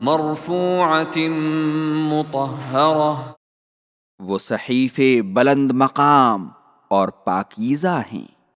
مرفوعة مطهرة. وہ صحیفے بلند مقام اور پاکیزہ ہیں۔